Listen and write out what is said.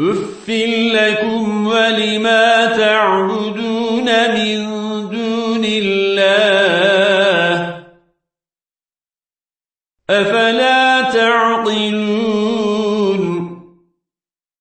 أف لكم ولما تعبدون من دون الله أفلا تعقلون